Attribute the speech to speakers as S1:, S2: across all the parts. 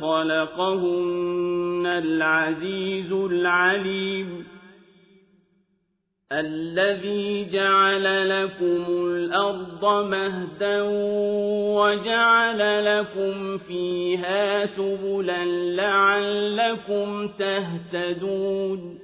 S1: خلقهن العزيز العليم الذي جعل لكم الأرض مهدا وجعل لكم فيها سبلا لعلكم تهتدون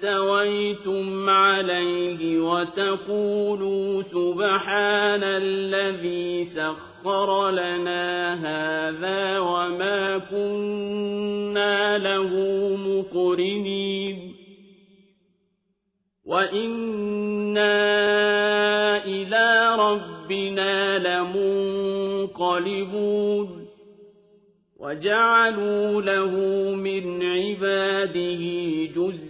S1: استويتم عليه وتقولوا سبحان الذي سخر لنا هذا وما كنا له مقرنين. وإنا إلى ربنا لمنقلبون. وجعلوا له من عباده جزءا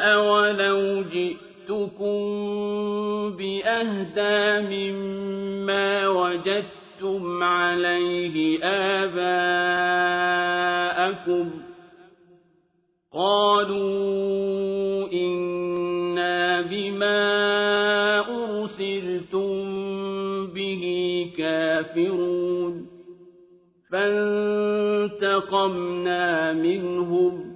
S1: بأهدى مما وجدتم عليه آباءكم قالوا إنا بما أرسلتم به كافرون فانتقمنا منهم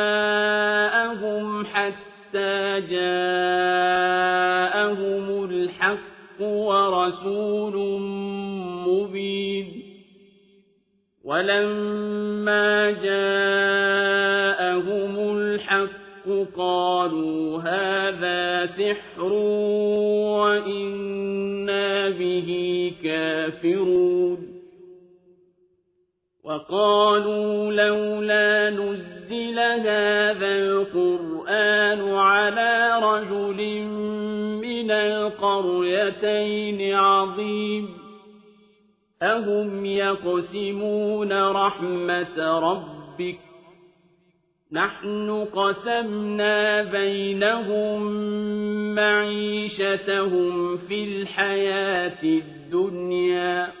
S1: حتى جاءهم الحق ورسول مبين. ولما جاءهم الحق قالوا هذا سحر وإنا به كافرون. وقالوا لولا نزل هذا القرآن على رجل من القريتين عظيم أهم يقسمون رحمة ربك نحن قسمنا بينهم معيشتهم في الحياة الدنيا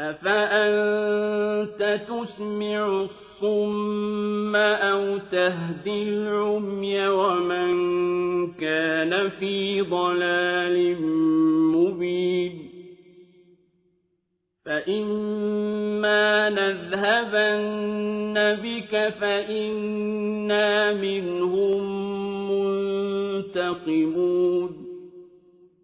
S1: أَفَأَنتَ تُسْمِعُ الصُّمَّ أَوْ تَهْدِي الْعُمْيَ وَمَن كَانَ فِي ضَلَالٍ مُّبِينٍ فَإِمَّا نَذْهَبَنَّ بِكَ فَإِنَّا مِنْهُم مُّنتَقِمُونَ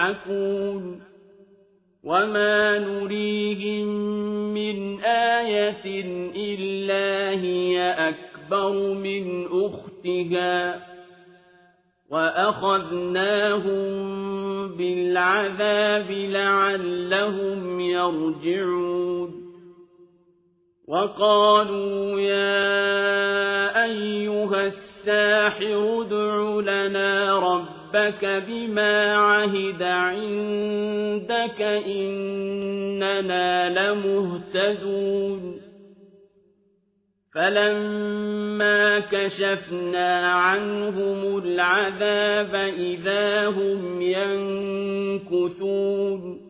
S1: يَضْحَكُونَ وَمَا نُرِيهِم مِّنْ آيَةٍ إِلَّا هِيَ أَكْبَرُ مِنْ أُخْتِهَا وَأَخَذْنَاهُم بِالْعَذَابِ لَعَلَّهُمْ يَرْجِعُونَ وَقَالُوا يَا أَيُّهَ السَّاحِرُ ادْعُ لَنَا رَبَّكَ بِمَا عَهِدَ عِندَكَ إِنَّنَا لَمُهْتَدُونَ. فَلَمَّا كَشَفْنَا عَنْهُمُ الْعَذَابَ إِذَا هُمْ يَنكُثُونَ.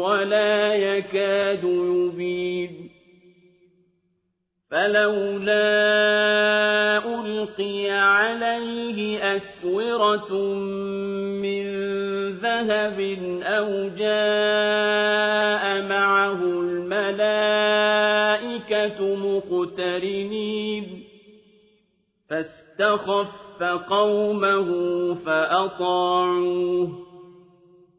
S1: وَلَا يَكَادُ يُبِينُ. فَلَوْلَا أُلْقِيَ عَلَيْهِ أَسْوِرَةٌ مِّن ذَهَبٍ أَوْ جَاءَ مَعَهُ الْمَلَائِكَةُ مُقْتَرِنِينَ. فَاسْتَخَفَّ قَوْمَهُ فَأَطَاعُوهُ ۚ.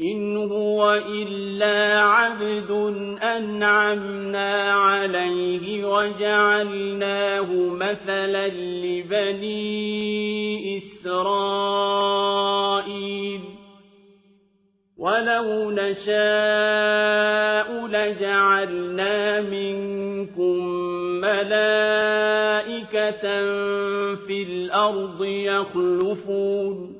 S1: إن هو إلا عبد أنعمنا عليه وجعلناه مثلا لبني إسرائيل ولو نشاء لجعلنا منكم ملائكة في الأرض يخلفون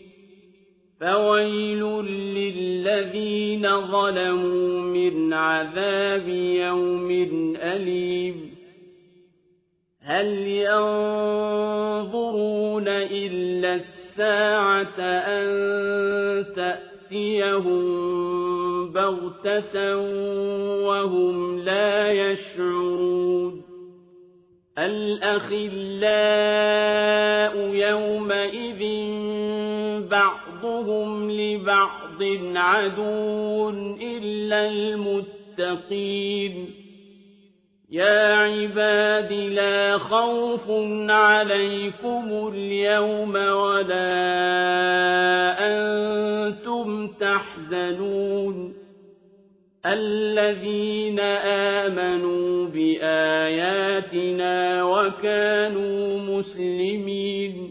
S1: فويل للذين ظلموا من عذاب يوم أليم هل ينظرون إلا الساعة أن تأتيهم بغتة وهم لا يشعرون الأخلاء يومئذ بعضهم لبعض عدو إلا المتقين. يا عباد لا خوف عليكم اليوم ولا أنتم تحزنون. الذين آمنوا بآياتنا وكانوا مسلمين.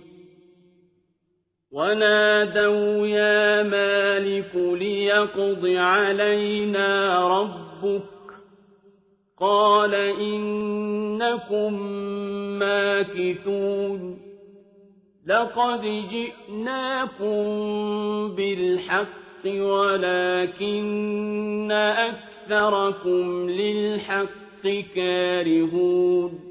S1: ونادوا يا مالك ليقض علينا ربك. قال إنكم ماكثون. لقد جئناكم بالحق ولكن أكثركم للحق كارهون.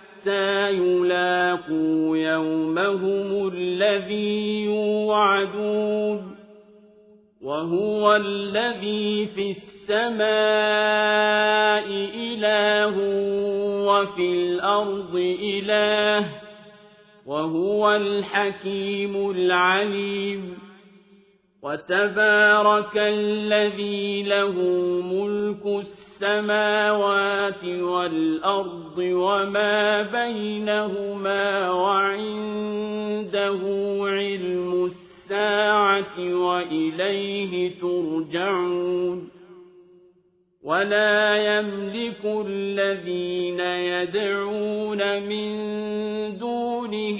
S1: يلاقوا يومهم الذي يوعدون وهو الذي في السماء إله وفي الأرض إله وهو الحكيم العليم وتبارك الذي له ملك السماوات والأرض وما بينهما وعنده علم الساعة وإليه ترجعون. ولا يملك الذين يدعون من دونه